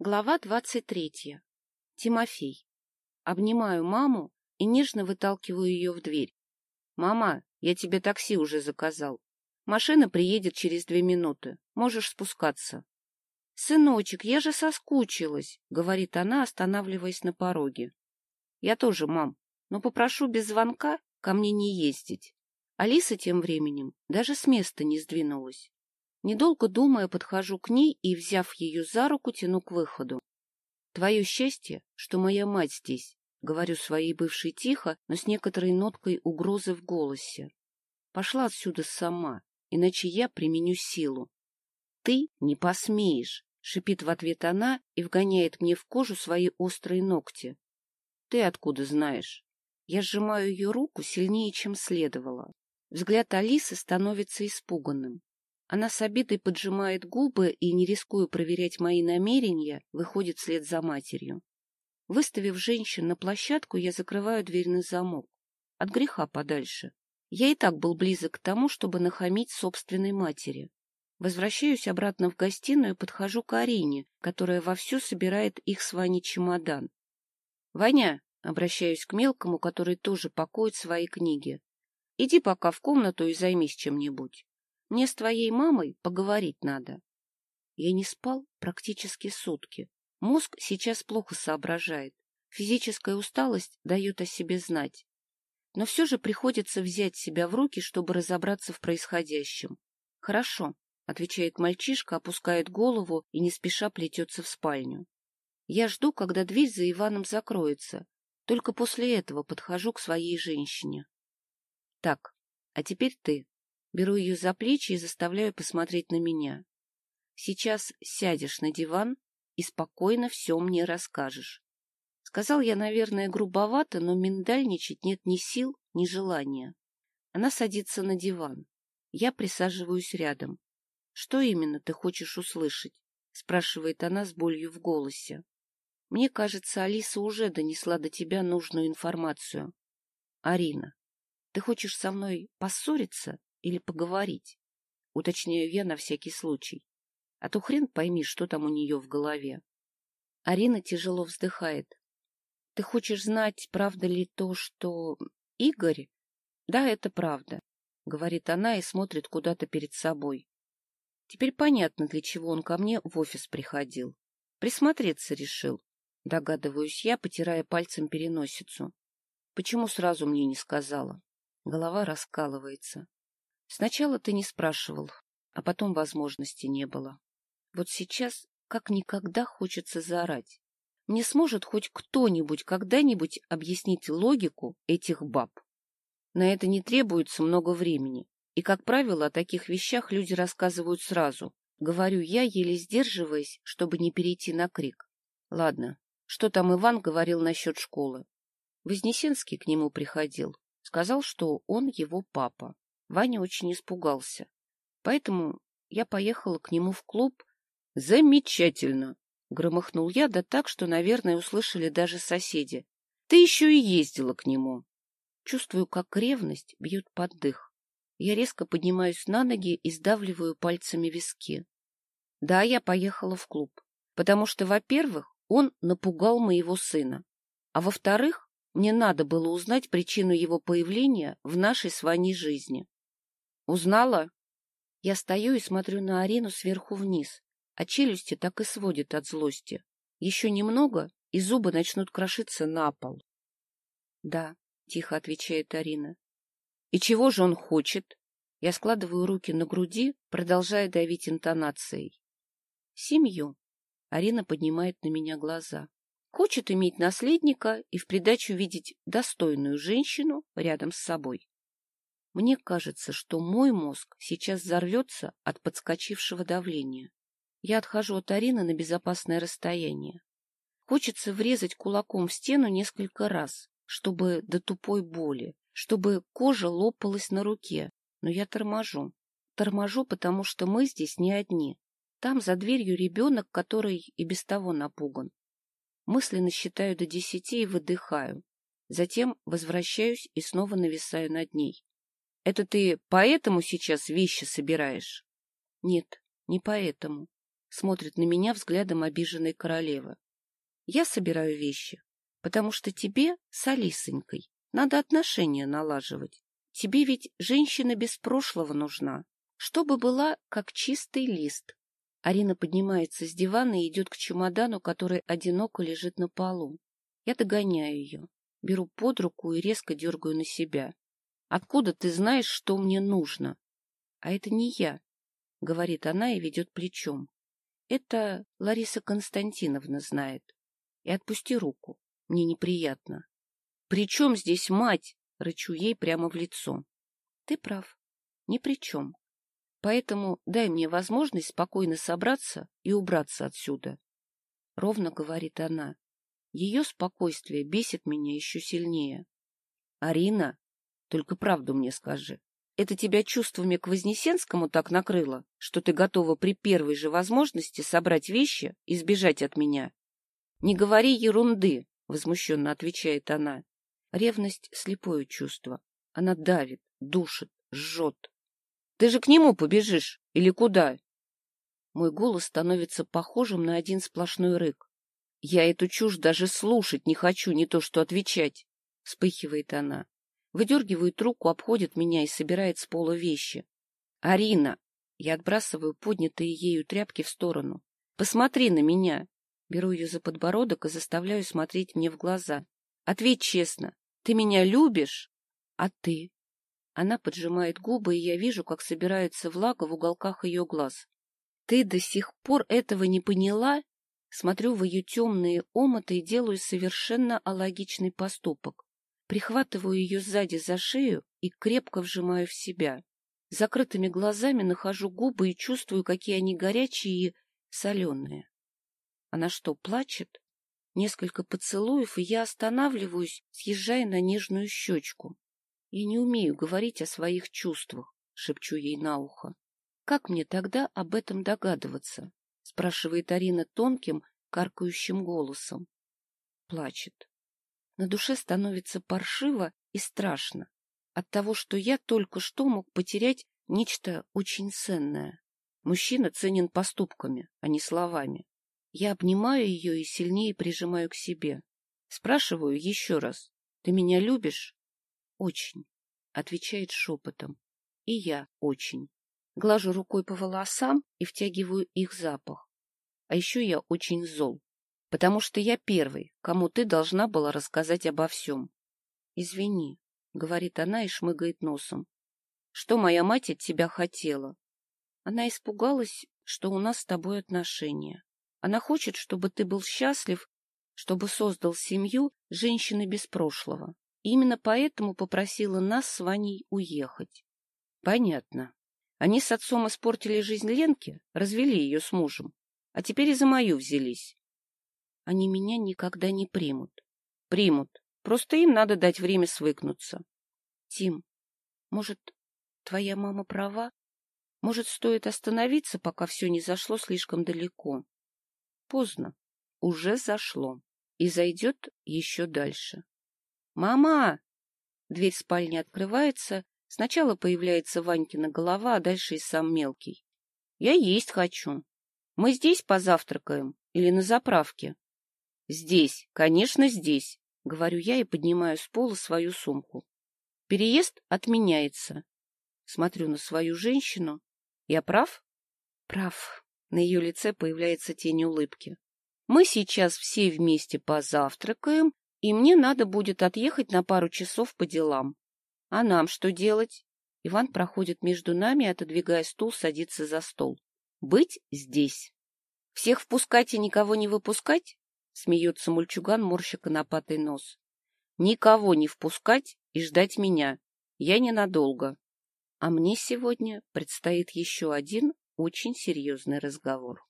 Глава двадцать третья. Тимофей. Обнимаю маму и нежно выталкиваю ее в дверь. «Мама, я тебе такси уже заказал. Машина приедет через две минуты. Можешь спускаться». «Сыночек, я же соскучилась», — говорит она, останавливаясь на пороге. «Я тоже, мам, но попрошу без звонка ко мне не ездить». Алиса тем временем даже с места не сдвинулась. Недолго думая, подхожу к ней и, взяв ее за руку, тяну к выходу. Твое счастье, что моя мать здесь, — говорю своей бывшей тихо, но с некоторой ноткой угрозы в голосе. Пошла отсюда сама, иначе я применю силу. Ты не посмеешь, — шипит в ответ она и вгоняет мне в кожу свои острые ногти. Ты откуда знаешь? Я сжимаю ее руку сильнее, чем следовало. Взгляд Алисы становится испуганным. Она с обидой поджимает губы и, не рискуя проверять мои намерения, выходит вслед за матерью. Выставив женщин на площадку, я закрываю дверь на замок. От греха подальше. Я и так был близок к тому, чтобы нахамить собственной матери. Возвращаюсь обратно в гостиную и подхожу к Арине, которая вовсю собирает их с Ваней чемодан. — Ваня, — обращаюсь к мелкому, который тоже пакует свои книги, — иди пока в комнату и займись чем-нибудь. Мне с твоей мамой поговорить надо. Я не спал практически сутки. Мозг сейчас плохо соображает. Физическая усталость дает о себе знать. Но все же приходится взять себя в руки, чтобы разобраться в происходящем. — Хорошо, — отвечает мальчишка, опускает голову и не спеша плетется в спальню. Я жду, когда дверь за Иваном закроется. Только после этого подхожу к своей женщине. — Так, а теперь ты. Беру ее за плечи и заставляю посмотреть на меня. Сейчас сядешь на диван и спокойно все мне расскажешь. Сказал я, наверное, грубовато, но миндальничать нет ни сил, ни желания. Она садится на диван. Я присаживаюсь рядом. — Что именно ты хочешь услышать? — спрашивает она с болью в голосе. — Мне кажется, Алиса уже донесла до тебя нужную информацию. — Арина, ты хочешь со мной поссориться или поговорить. Уточняю я на всякий случай. А то хрен пойми, что там у нее в голове. Арина тяжело вздыхает. — Ты хочешь знать, правда ли то, что... Игорь? — Да, это правда, — говорит она и смотрит куда-то перед собой. Теперь понятно, для чего он ко мне в офис приходил. Присмотреться решил, догадываюсь я, потирая пальцем переносицу. Почему сразу мне не сказала? Голова раскалывается. Сначала ты не спрашивал, а потом возможности не было. Вот сейчас как никогда хочется заорать. Мне сможет хоть кто-нибудь когда-нибудь объяснить логику этих баб. На это не требуется много времени. И, как правило, о таких вещах люди рассказывают сразу. Говорю я, еле сдерживаясь, чтобы не перейти на крик. Ладно, что там Иван говорил насчет школы? Вознесенский к нему приходил. Сказал, что он его папа. Ваня очень испугался. Поэтому я поехала к нему в клуб. Замечательно! Громыхнул я, да так, что, наверное, услышали даже соседи. Ты еще и ездила к нему. Чувствую, как ревность бьет под дых. Я резко поднимаюсь на ноги и сдавливаю пальцами виски. Да, я поехала в клуб, потому что, во-первых, он напугал моего сына, а во-вторых, мне надо было узнать причину его появления в нашей с Ваней жизни. Узнала? Я стою и смотрю на Арину сверху вниз, а челюсти так и сводит от злости. Еще немного, и зубы начнут крошиться на пол. — Да, — тихо отвечает Арина. — И чего же он хочет? Я складываю руки на груди, продолжая давить интонацией. — Семью. Арина поднимает на меня глаза. Хочет иметь наследника и в придачу видеть достойную женщину рядом с собой. Мне кажется, что мой мозг сейчас взорвется от подскочившего давления. Я отхожу от Арины на безопасное расстояние. Хочется врезать кулаком в стену несколько раз, чтобы до тупой боли, чтобы кожа лопалась на руке, но я торможу. Торможу, потому что мы здесь не одни. Там за дверью ребенок, который и без того напуган. Мысленно считаю до десяти и выдыхаю. Затем возвращаюсь и снова нависаю над ней. Это ты поэтому сейчас вещи собираешь? Нет, не поэтому. смотрит на меня взглядом обиженной королевы. Я собираю вещи, потому что тебе с Алисонькой надо отношения налаживать. Тебе ведь женщина без прошлого нужна, чтобы была как чистый лист. Арина поднимается с дивана и идет к чемодану, который одиноко лежит на полу. Я догоняю ее, беру под руку и резко дергаю на себя. Откуда ты знаешь, что мне нужно? А это не я, — говорит она и ведет плечом. Это Лариса Константиновна знает. И отпусти руку. Мне неприятно. — При чем здесь мать? — рычу ей прямо в лицо. — Ты прав. Ни при чем. Поэтому дай мне возможность спокойно собраться и убраться отсюда. Ровно говорит она. Ее спокойствие бесит меня еще сильнее. — Арина, только правду мне скажи. Это тебя чувствами к Вознесенскому так накрыло, что ты готова при первой же возможности собрать вещи и сбежать от меня? — Не говори ерунды, — возмущенно отвечает она. Ревность — слепое чувство. Она давит, душит, жжет. — Ты же к нему побежишь или куда? Мой голос становится похожим на один сплошной рык. Я эту чушь даже слушать не хочу, не то что отвечать, — вспыхивает она. Выдергивает руку, обходит меня и собирает с пола вещи. «Арина!» Я отбрасываю поднятые ею тряпки в сторону. «Посмотри на меня!» Беру ее за подбородок и заставляю смотреть мне в глаза. «Ответь честно, ты меня любишь?» «А ты?» Она поджимает губы, и я вижу, как собирается влага в уголках ее глаз. «Ты до сих пор этого не поняла?» Смотрю в ее темные омыты и делаю совершенно алогичный поступок. Прихватываю ее сзади за шею и крепко вжимаю в себя. Закрытыми глазами нахожу губы и чувствую, какие они горячие и соленые. Она что, плачет? Несколько поцелуев, и я останавливаюсь, съезжая на нежную щечку. Я не умею говорить о своих чувствах, шепчу ей на ухо. Как мне тогда об этом догадываться? спрашивает Арина тонким, каркающим голосом. Плачет. На душе становится паршиво и страшно от того, что я только что мог потерять нечто очень ценное. Мужчина ценен поступками, а не словами. Я обнимаю ее и сильнее прижимаю к себе. Спрашиваю еще раз. «Ты меня любишь?» «Очень», — отвечает шепотом. «И я очень». Глажу рукой по волосам и втягиваю их запах. А еще я очень зол потому что я первый, кому ты должна была рассказать обо всем. — Извини, — говорит она и шмыгает носом. — Что моя мать от тебя хотела? Она испугалась, что у нас с тобой отношения. Она хочет, чтобы ты был счастлив, чтобы создал семью женщины без прошлого. Именно поэтому попросила нас с Ваней уехать. Понятно. Они с отцом испортили жизнь Ленки, развели ее с мужем, а теперь и за мою взялись они меня никогда не примут. Примут. Просто им надо дать время свыкнуться. Тим, может, твоя мама права? Может, стоит остановиться, пока все не зашло слишком далеко? Поздно. Уже зашло. И зайдет еще дальше. «Мама!» Дверь спальни открывается. Сначала появляется Ванькина голова, а дальше и сам мелкий. «Я есть хочу. Мы здесь позавтракаем или на заправке?» Здесь, конечно, здесь, говорю я и поднимаю с пола свою сумку. Переезд отменяется. Смотрю на свою женщину. Я прав? Прав. На ее лице появляется тень улыбки. Мы сейчас все вместе позавтракаем, и мне надо будет отъехать на пару часов по делам. А нам что делать? Иван проходит между нами, отодвигая стул, садится за стол. Быть здесь. Всех впускать и никого не выпускать? Смеется мульчуган, морща конопатый нос. Никого не впускать и ждать меня. Я ненадолго. А мне сегодня предстоит еще один очень серьезный разговор.